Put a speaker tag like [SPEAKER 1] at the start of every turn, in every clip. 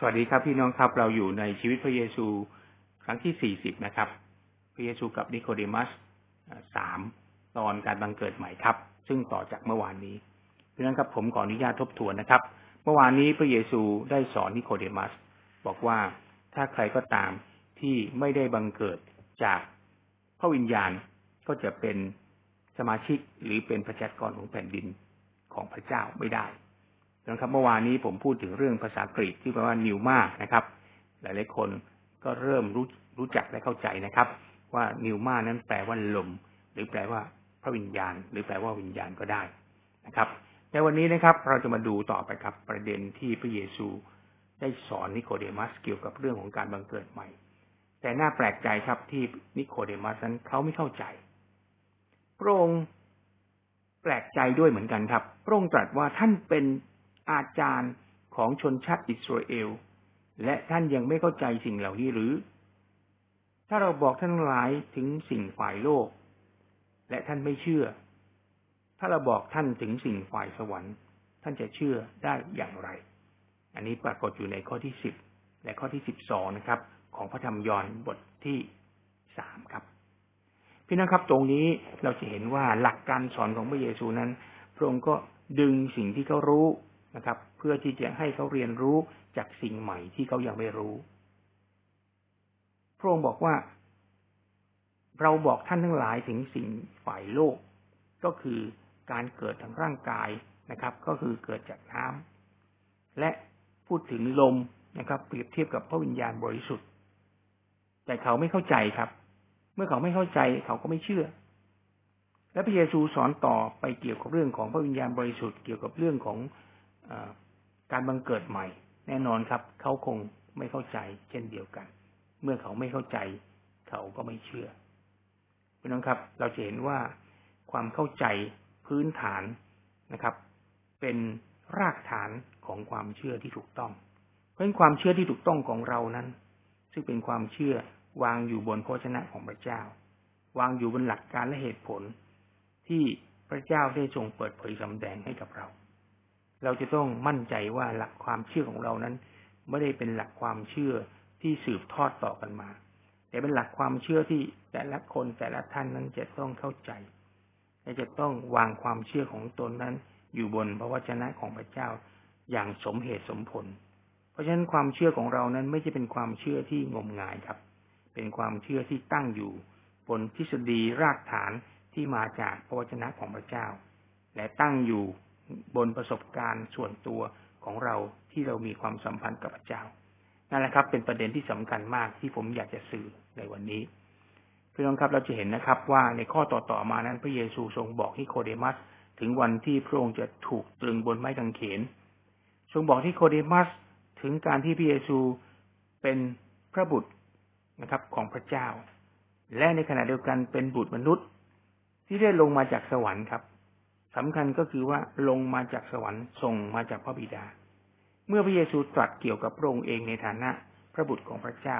[SPEAKER 1] สวัสดีครับพี่น้องครับเราอยู่ในชีวิตพระเยซูครั้งที่สี่สิบนะครับ พระเยซูกับนิโคเดมัสสามตอนการบังเกิดใหม่ครับ ซึ่งต่อจากเมื่อวานนี้ดังนั้นครับผมขออนุญาตทบทวนนะครับ เมื่อวานนี้พระเยซูได้สอนนิโคเดมัส บอกว่าถ้าใครก็ตามที่ไม่ได้บังเกิดจากพระวิญญาณก็จะเป็นสมาชิกหรือเป็นประชากรของแผ่นดินของพระเจ้าไม่ได้ นะครับ เมื่อวานนี้ผมพูดถึงเรื่องภาษากรีกที่แปลว่า pneuma นะครับ หลายๆคนก็เริ่มรู้รู้จักและเข้าใจนะครับ ว่า pneuma นั้นแปลว่าลม หรือแปลว่าพระวิญญาณ หรือแปลว่าวิญญาณก็ได้นะครับ ในวันนี้นะครับ เราจะมาดูต่อไปครับ ประเด็นที่พระเยซูได้สอนนิโคเดมัสเกี่ยวกับเรื่องของการบังเกิดใหม่ แต่น่าแปลกใจครับที่นิโคเดมัสนั้นเขาไม่เข้าใจ พระองค์แปลกใจด้วยเหมือนกันครับ พระองค์ตรัสว่าท่านเป็น อาจารย์ของชนชาติอิสราเอล และท่านยังไม่เข้าใจสิ่งเหล่านี้หรือ ถ้าเราบอกท่านหลายถึงสิ่งฝ่ายโลก และท่านไม่เชื่อ ถ้าเราบอกท่านถึงสิ่งฝ่ายสวรรค์ ท่านจะเชื่อได้อย่างไร อันนี้ปรากฏอยู่ในข้อที่สิบและข้อที่สิบสองนะครับ ของพระธรรมยอห์นบทที่สามครับ พี่น้องครับตรงนี้เราจะเห็นว่าหลักการสอนของพระเยซูนั้น พระองค์ก็ดึงสิ่งที่เขารู้ นะครับ เพื่อที่จะให้เขาเรียนรู้จากสิ่งใหม่ที่เขายังไม่รู้ พระองค์บอกว่า เราบอกท่านทั้งหลายถึงสิ่งฝ่ายโลก ก็คือการเกิดทางร่างกายนะครับ ก็คือเกิดจากน้ำและพูดถึงลมนะครับ เปรียบเทียบกับพระวิญญาณบริสุทธิ์ แต่เขาไม่เข้าใจครับ เมื่อเขาไม่เข้าใจเขาก็ไม่เชื่อและพระเยซูสอนต่อไปเกี่ยวกับเรื่องของพระวิญญาณบริสุทธิ์เกี่ยวกับเรื่องของ การบังเกิดใหม่ แน่นอนครับ เขาคงไม่เข้าใจ เช่นเดียวกัน เมื่อเขาไม่เข้าใจ เขาก็ไม่เชื่อพี่น้องครับ เราจะเห็นว่าความเข้าใจพื้นฐานนะครับ เป็นรากฐานของความเชื่อที่ถูกต้อง เพราะฉะนั้นความเชื่อที่ถูกต้องของเรานั้น ซึ่งเป็นความเชื่อวางอยู่บนพระชนะของพระเจ้า วางอยู่บนหลักการและเหตุผลที่พระเจ้าได้ทรงเปิดเผยสำแดงให้กับเรา เราจะต้องมั่นใจว่าหลักความเชื่อของเรานั้น ไม่ได้เป็นหลักความเชื่อที่สืบทอดต่อกันมา แต่เป็นหลักความเชื่อที่แต่ละคนแต่ละท่านนั้นจะต้องเข้าใจ และจะต้องวางความเชื่อของตนนั้น อยู่บนพระวจนะของพระเจ้าอย่างสมเหตุสมผล เพราะฉะนั้นความเชื่อของเรานั้นไม่ใช่เป็นความเชื่อที่งมงายครับ เป็นความเชื่อที่ตั้งอยู่ บนทฤษฎีรากฐานที่มาจากพระวจนะของพระเจ้า และตั้งอยู่ บนประสบการณ์ส่วนตัวของเราที่เรามีความสัมพันธ์กับพระเจ้านั่นแหละครับ เป็นประเด็นที่สำคัญมากที่ผมอยากจะสื่อในวันนี้พี่น้องครับเราจะเห็นนะครับ ว่าในข้อต่อๆมานั้น พระเยซูทรงบอกที่โคเดมัส ถึงวันที่พระองค์จะถูกตรึงบนไม้กางเขน ทรงบอกที่โคเดมัสถึงการที่พระเยซูเป็นพระบุตรนะครับ ของพระเจ้า และในขณะเดียวกันเป็นบุตรมนุษย์ ที่ได้ลงมาจากสวรรค์ครับ สำคัญก็คือว่าลงมาจากสวรรค์ส่งมาจากพระบิดา เมื่อพระเยซูตรัสเกี่ยวกับพระองค์เองในฐานะพระบุตรของพระเจ้า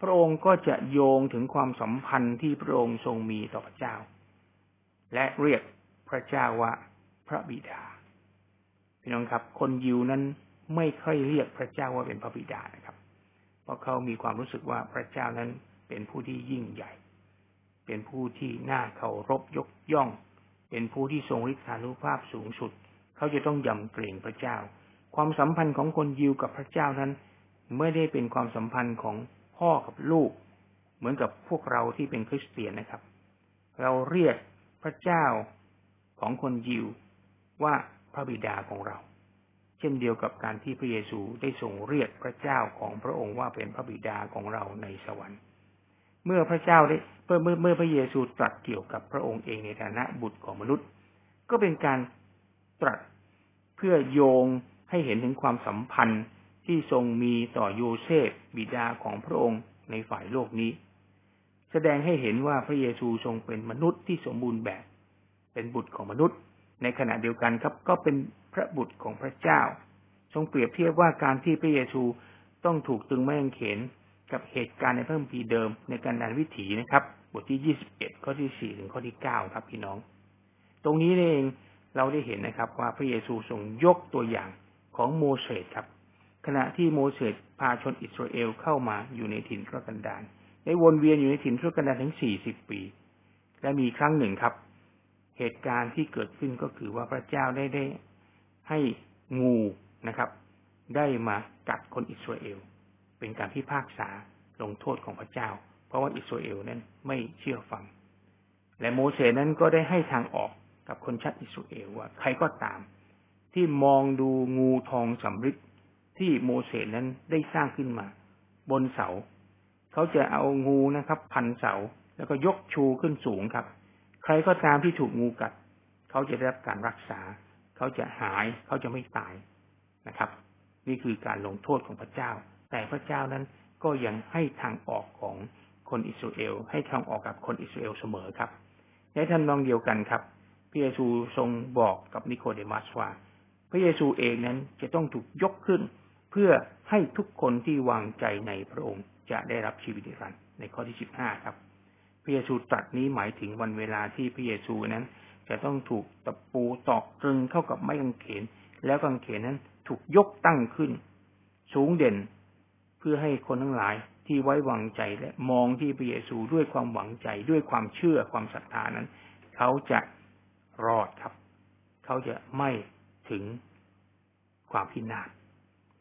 [SPEAKER 1] พระองค์ก็จะโยงถึงความสัมพันธ์ที่พระองค์ทรงมีต่อพระเจ้า และเรียกพระเจ้าว่าพระบิดา พี่น้องครับ คนยิวนั้นไม่ค่อยเรียกพระเจ้าว่าเป็นพระบิดานะครับ เพราะเขามีความรู้สึกว่าพระเจ้านั้นเป็นผู้ที่ยิ่งใหญ่ เป็นผู้ที่น่าเคารพยกย่อง เป็นผู้ที่ทรงฤทธานุภาพสูงสุด เขาจะต้องยำเกรงพระเจ้า ความสัมพันธ์ของคนยิวกับพระเจ้านั้น ไม่ได้เป็นความสัมพันธ์ของพ่อกับลูก เหมือนกับพวกเราที่เป็นคริสเตียนนะครับ เราเรียกพระเจ้าของคนยิวว่าพระบิดาของเรา เช่นเดียวกับการที่พระเยซูได้ทรงเรียกพระเจ้าของพระองค์ว่าเป็นพระบิดาของเราในสวรรค์ เมื่อพระเจ้าได้เมื่อเมื่อพระเยซูตรัสเกี่ยวกับพระองค์เองในฐานะบุตรของมนุษย์ ก็เป็นการตรัสเพื่อโยงให้เห็นถึงความสัมพันธ์ที่ทรงมีต่อโยเซฟบิดาของพระองค์ในฝ่ายโลกนี้ แสดงให้เห็นว่าพระเยซูทรงเป็นมนุษย์ที่สมบูรณ์แบบ เป็นบุตรของมนุษย์ ในขณะเดียวกันครับ ก็เป็นพระบุตรของพระเจ้า ทรงเปรียบเทียบว่าการที่พระเยซูต้องถูกตึงไม้กางเขน กับเหตุการณ์ในพระคัมภีร์เดิมในการดันวิถีนะครับ บทที่ยี่สิบเอ็ดข้อที่สี่ถึงข้อที่เก้าครับพี่น้อง ตรงนี้เองเราได้เห็นนะครับ ว่าพระเยซูทรงยกตัวอย่างของโมเสสครับ ขณะที่โมเสสพาชนอิสราเอลเข้ามาอยู่ในถิ่นทุรกันดารได้วนเวียนอยู่ในถิ่นทุรกันดารถึงสี่สิบปี และมีครั้งหนึ่งครับ เหตุการณ์ที่เกิดขึ้นก็คือว่าพระเจ้าได้ได้ให้งูนะครับ ได้มากัดคนอิสราเอล เป็นการพิพากษาลงโทษของพระเจ้า เพราะว่าอิสราเอลนั้นไม่เชื่อฟัง และโมเสสนั้นก็ได้ให้ทางออกกับคนชาติอิสราเอลว่าใครก็ตาม ที่มองดูงูทองสำริดที่โมเสสนั้นได้สร้างขึ้นมา บนเสา เขาจะเอางูนะครับ พันเสาแล้วก็ยกชูขึ้นสูงครับ ใครก็ตามที่ถูกงูกัด เขาจะได้รับการรักษา เขาจะหายเขาจะไม่ตายนะครับ นี่คือการลงโทษของพระเจ้า แต่พระเจ้านั้นก็ยังให้ทางออกของคนอิสราเอล ให้ทางออกกับคนอิสราเอลเสมอครับ ในท่านลองเดียวกันครับ พระเยซูทรงบอกกับนิโคเดมัสว่า พระเยซูเองนั้นจะต้องถูกยกขึ้น เพื่อให้ทุกคนที่วางใจในพระองค์จะได้รับชีวิตนิรันดร์ในข้อที่สิบห้าครับ พระเยซูตรัสนี้หมายถึงวันเวลาที่พระเยซูนั้น จะต้องถูกตะปูตอกตรึงเข้ากับไม้กางเขน แล้วกางเขนนั้นถูกยกตั้งขึ้น สูงเด่น พื่อให้คนทั้งหลายที่ไว้วางใจและมองที่พระเยซูด้วยความหวังใจด้วยความเชื่อความศรัทธานั้น เขาจะรอดครับ เขาจะไม่ถึงความพินาศ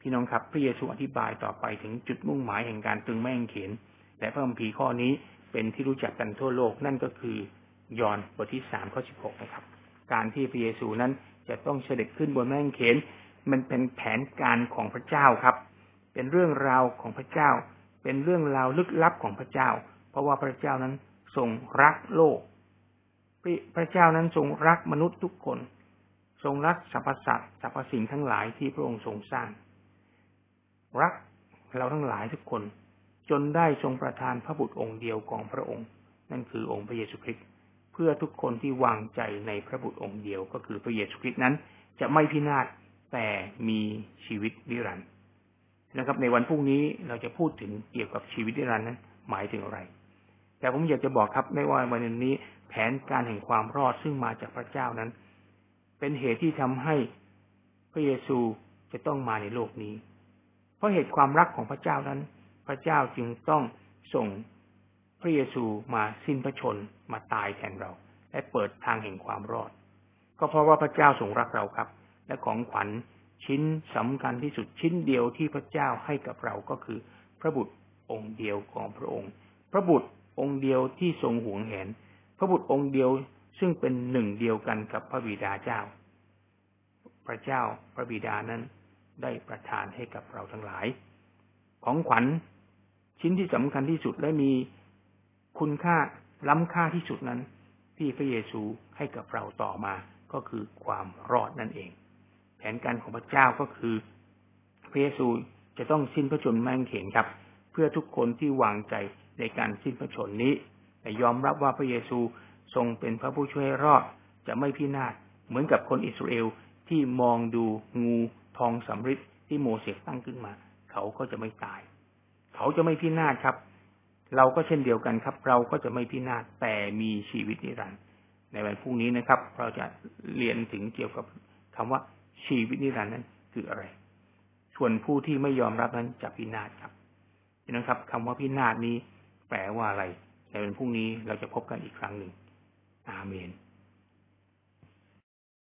[SPEAKER 1] พี่น้องครับ พระเยซูอธิบายต่อไปถึงจุดมุ่งหมายแห่งการตึงแม่งเขนและพระคัมภีร์ข้อนี้เป็นที่รู้จักกันทั่วโลกนั่นก็คือยอห์นบทที่สามข้อสิบหกนะครับ การที่พระเยซูนั้นจะต้องเสด็จขึ้นบนแม่งเขน มันเป็นแผนการของพระเจ้าครับ เป็นเรื่องราวของพระเจ้า เป็นเรื่องราวลึกลับของพระเจ้า เพราะว่าพระเจ้านั้นทรงรักโลก พระเจ้านั้นทรงรักมนุษย์ทุกคน ทรงรักสรรพสัตว์สรรพสิ่งทั้งหลายที่พระองค์ทรงสร้าง รักเราทั้งหลายทุกคน จนได้ทรงประทานพระบุตรองค์เดียวของพระองค์ นั่นคือองค์พระเยซูคริสต์เพื่อทุกคนที่วางใจในพระบุตรองค์เดียวก็คือพระเยซูคริสต์นั้น จะไม่พินาศแต่มีชีวิตนิรันดร์ นะครับ ในวันพรุ่งนี้เราจะพูดถึงเกี่ยวกับชีวิตนิรันดร์นั้น หมายถึงอะไร แต่ผมอยากจะบอกครับในวันวันนี้ แผนการแห่งความรอดซึ่งมาจากพระเจ้านั้น เป็นเหตุที่ทำให้พระเยซูจะต้องมาในโลกนี้ เพราะเหตุความรักของพระเจ้านั้น พระเจ้าจึงต้องส่งพระเยซูมาสิ้นพระชนมาตายแทนเรา และเปิดทางแห่งความรอด ก็เพราะว่าพระเจ้าทรงรักเราครับ และของขวัญ ชิ้นสำคัญที่สุดชิ้นเดียวที่พระเจ้าให้กับเราก็คือ พระบุตรองค์เดียวของพระองค์ พระบุตรองค์เดียวที่ทรงห่วงแหน พระบุตรองค์เดียวซึ่งเป็นหนึ่งเดียวกันกับพระบิดาเจ้า พระเจ้าพระบิดานั้นได้ประทานให้กับเราทั้งหลาย ของขวัญชิ้นที่สำคัญที่สุดและมีคุณค่าล้ำค่าที่สุดนั้น ที่พระเยซูให้กับเราต่อมาก็คือความรอดนั่นเอง นการของพระเจ้าก็คือ พระเยซูจะต้องสิ้นพระชนม์แมงเขนครับ เพื่อทุกคนที่วางใจในการสิ้นพระชนม์นี้แต่ยอมรับว่าพระเยซูทรงเป็นพระผู้ช่วยรอดจะไม่พินาศเหมือนกับคนอิสราเอลที่มองดูงูทองสำริดที่โมเสสตั้งขึ้นมา เขาก็จะไม่ตาย เขาจะไม่พินาศครับ เราก็เช่นเดียวกันครับ เราก็จะไม่พินาศแต่มีชีวิตนิรันดร์ในวันพรุ่งนี้นะครับ เราจะเรียนถึงเกี่ยวกับคำว่า ชีวิตนิรันดร์นั้นคืออะไร ส่วนผู้ที่ไม่ยอมรับนั้นจะพินาศครับนะครับคำว่าพินาศนี้แปลว่าอะไร ในวันพรุ่งนี้เราจะพบกันอีกครั้งหนึ่ง อาเมน